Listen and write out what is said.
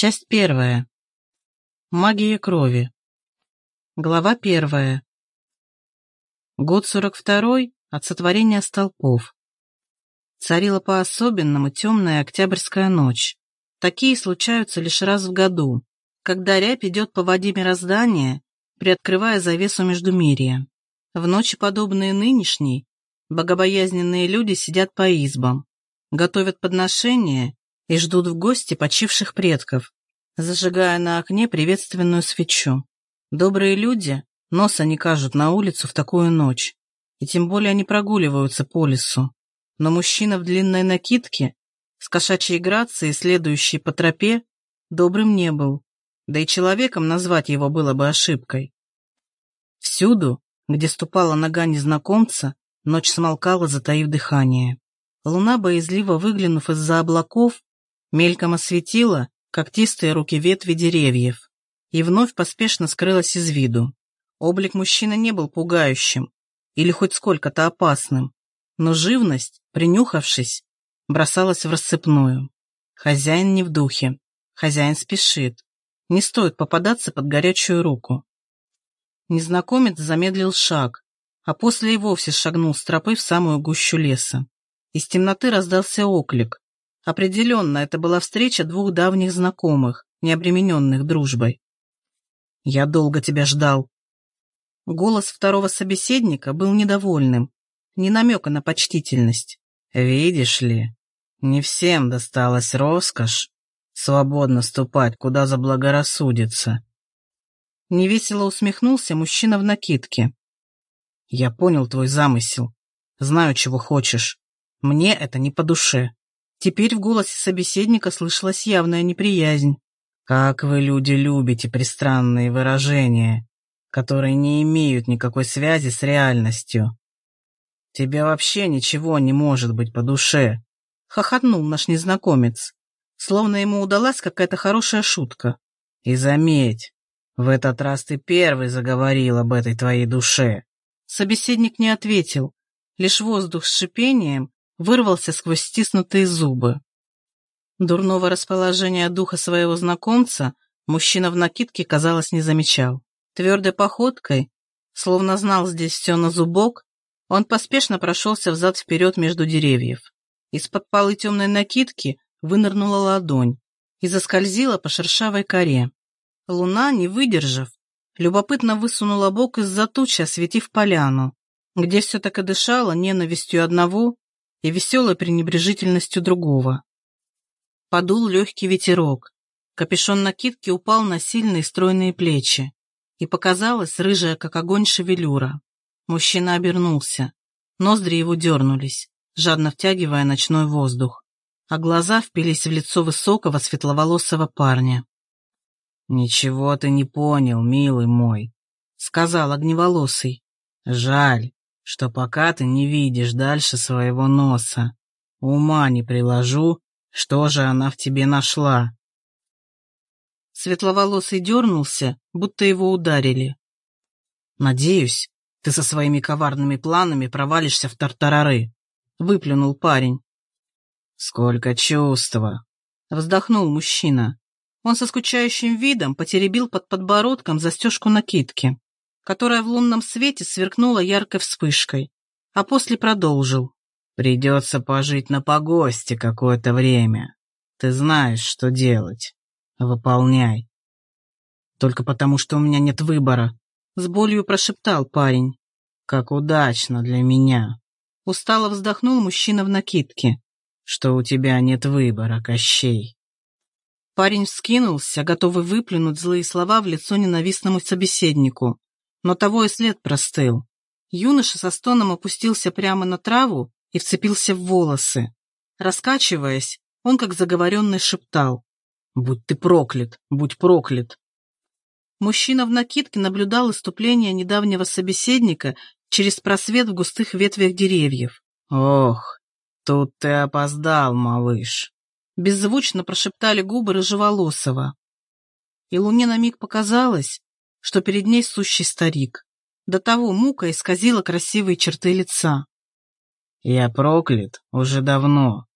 Часть первая. Магия крови. Глава первая. Год сорок второй от сотворения столпов. Царила по-особенному темная октябрьская ночь. Такие случаются лишь раз в году, когда рябь идет по воде мироздания, приоткрывая завесу междумирья. В ночи, подобные нынешней, богобоязненные люди сидят по избам, готовят подношения и ждут в гости почивших предков, зажигая на окне приветственную свечу. Добрые люди носа не кажут на улицу в такую ночь, и тем более они прогуливаются по лесу. Но мужчина в длинной накидке, с кошачьей грацией, следующий по тропе, добрым не был, да и человеком назвать его было бы ошибкой. Всюду, где ступала нога незнакомца, ночь смолкала, затаив дыхание. Луна, боязливо выглянув из-за облаков, мельком осветила когтистые руки ветви деревьев и вновь поспешно скрылась из виду. Облик мужчины не был пугающим или хоть сколько-то опасным, но живность, принюхавшись, бросалась в рассыпную. Хозяин не в духе, хозяин спешит, не стоит попадаться под горячую руку. Незнакомец замедлил шаг, а после и вовсе шагнул с тропы в самую гущу леса. Из темноты раздался оклик, Определенно, это была встреча двух давних знакомых, не обремененных дружбой. «Я долго тебя ждал». Голос второго собеседника был недовольным, не намека на почтительность. «Видишь ли, не всем досталась роскошь свободно ступать, куда заблагорассудится». Невесело усмехнулся мужчина в накидке. «Я понял твой замысел. Знаю, чего хочешь. Мне это не по душе. Теперь в голосе собеседника слышалась явная неприязнь. «Как вы, люди, любите пристранные выражения, которые не имеют никакой связи с реальностью. Тебе вообще ничего не может быть по душе», — хохотнул наш незнакомец, словно ему удалась какая-то хорошая шутка. «И заметь, в этот раз ты первый заговорил об этой твоей душе». Собеседник не ответил, лишь воздух с шипением вырвался сквозь стиснутые зубы. Дурного расположения духа своего знакомца мужчина в накидке, казалось, не замечал. Твердой походкой, словно знал здесь все на зубок, он поспешно прошелся взад-вперед между деревьев. Из-под полы темной накидки вынырнула ладонь и заскользила по шершавой коре. Луна, не выдержав, любопытно высунула бок из-за тучи, осветив поляну, где все так и дышало ненавистью одного и веселой пренебрежительностью другого. Подул легкий ветерок. Капюшон накидки упал на сильные стройные плечи, и показалась рыжая, как огонь, шевелюра. Мужчина обернулся. Ноздри его дернулись, жадно втягивая ночной воздух, а глаза впились в лицо высокого светловолосого парня. «Ничего ты не понял, милый мой», — сказал огневолосый. «Жаль, что пока ты не видишь дальше своего носа. Ума не приложу, что же она в тебе нашла. Светловолосый дернулся, будто его ударили. «Надеюсь, ты со своими коварными планами провалишься в тартарары», — выплюнул парень. «Сколько чувства!» — вздохнул мужчина. Он со скучающим видом потеребил под подбородком застежку накидки которая в лунном свете сверкнула яркой вспышкой, а после продолжил. «Придется пожить на погосте какое-то время. Ты знаешь, что делать. Выполняй». «Только потому, что у меня нет выбора», — с болью прошептал парень. «Как удачно для меня!» Устало вздохнул мужчина в накидке. «Что у тебя нет выбора, Кощей!» Парень вскинулся, готовый выплюнуть злые слова в лицо ненавистному собеседнику но того и след простыл. Юноша со стоном опустился прямо на траву и вцепился в волосы. Раскачиваясь, он как заговоренный шептал. «Будь ты проклят, будь проклят!» Мужчина в накидке наблюдал иступление недавнего собеседника через просвет в густых ветвях деревьев. «Ох, тут ты опоздал, малыш!» Беззвучно прошептали губы рыжеволосого. И луне на миг показалось, что перед ней сущий старик. До того мука исказила красивые черты лица. «Я проклят уже давно,